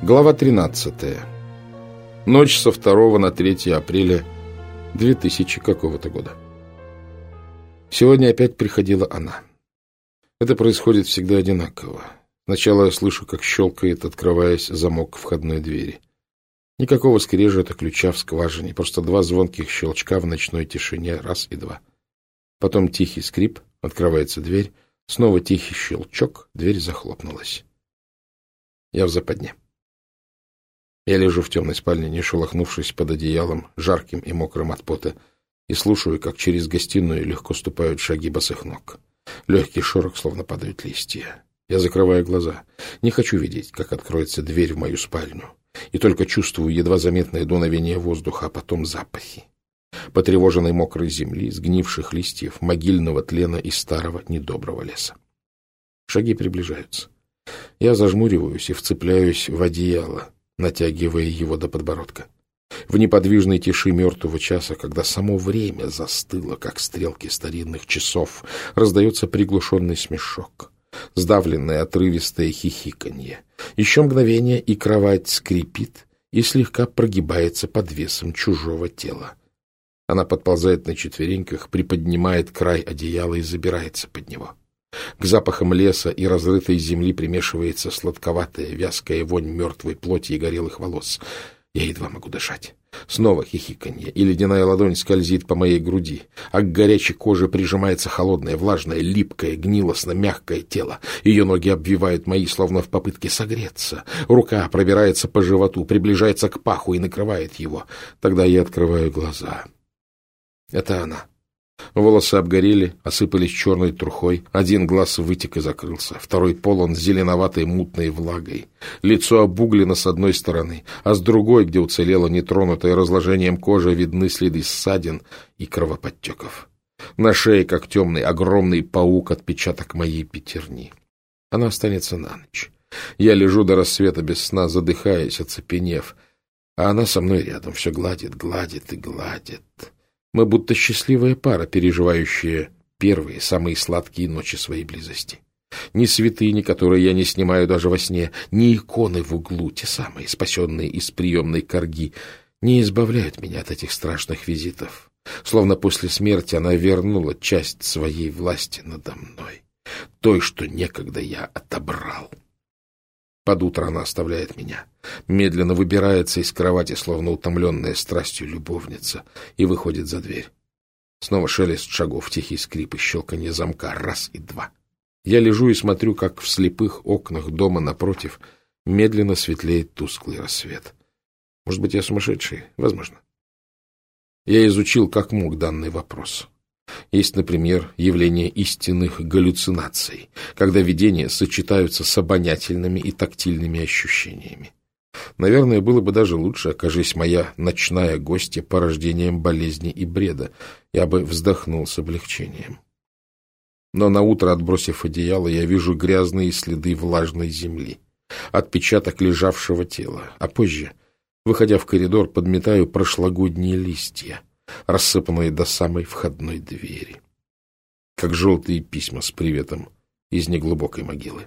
Глава 13. Ночь со 2 на 3 апреля 2000 какого-то года. Сегодня опять приходила она. Это происходит всегда одинаково. Сначала я слышу, как щелкает, открываясь замок входной двери. Никакого скрежета ключа в скважине, просто два звонких щелчка в ночной тишине, раз и два. Потом тихий скрип, открывается дверь, снова тихий щелчок, дверь захлопнулась. Я в западне. Я лежу в темной спальне, не шелохнувшись под одеялом, жарким и мокрым от пота, и слушаю, как через гостиную легко ступают шаги босых ног. Легкий шорох, словно падают листья. Я закрываю глаза. Не хочу видеть, как откроется дверь в мою спальню. И только чувствую едва заметное дуновение воздуха, а потом запахи. Потревоженной мокрой земли, сгнивших листьев, могильного тлена и старого недоброго леса. Шаги приближаются. Я зажмуриваюсь и вцепляюсь в одеяло, натягивая его до подбородка. В неподвижной тиши мертвого часа, когда само время застыло, как стрелки старинных часов, раздается приглушенный смешок, сдавленное отрывистое хихиканье. Еще мгновение, и кровать скрипит и слегка прогибается под весом чужого тела. Она подползает на четвереньках, приподнимает край одеяла и забирается под него. К запахам леса и разрытой земли примешивается сладковатая, вязкая вонь мертвой плоти и горелых волос. Я едва могу дышать. Снова хихиканье, и ледяная ладонь скользит по моей груди, а к горячей коже прижимается холодное, влажное, липкое, гнилостно-мягкое тело. Ее ноги обвивают мои, словно в попытке согреться. Рука пробирается по животу, приближается к паху и накрывает его. Тогда я открываю глаза. Это она. Волосы обгорели, осыпались черной трухой. Один глаз вытек и закрылся, второй полон зеленоватой мутной влагой. Лицо обуглено с одной стороны, а с другой, где уцелела нетронутая разложением кожа, видны следы ссадин и кровоподтеков. На шее, как темный, огромный паук, отпечаток моей пятерни. Она останется на ночь. Я лежу до рассвета без сна, задыхаясь, оцепенев, а она со мной рядом, все гладит, гладит и гладит. Мы будто счастливая пара, переживающая первые, самые сладкие ночи своей близости. Ни святыни, которые я не снимаю даже во сне, ни иконы в углу, те самые, спасенные из приемной корги, не избавляют меня от этих страшных визитов. Словно после смерти она вернула часть своей власти надо мной, той, что некогда я отобрал. Под утро она оставляет меня, медленно выбирается из кровати, словно утомленная страстью любовница, и выходит за дверь. Снова шелест шагов, тихий скрип и щелканье замка. Раз и два. Я лежу и смотрю, как в слепых окнах дома напротив медленно светлеет тусклый рассвет. Может быть, я сумасшедший? Возможно. Я изучил как мог данный вопрос. Есть, например, явление истинных галлюцинаций, когда видения сочетаются с обонятельными и тактильными ощущениями. Наверное, было бы даже лучше, окажись моя ночная гостья порождением болезни и бреда. Я бы вздохнул с облегчением. Но на утро, отбросив одеяло, я вижу грязные следы влажной земли, отпечаток лежавшего тела, а позже, выходя в коридор, подметаю прошлогодние листья — рассыпанные до самой входной двери, как желтые письма с приветом из неглубокой могилы.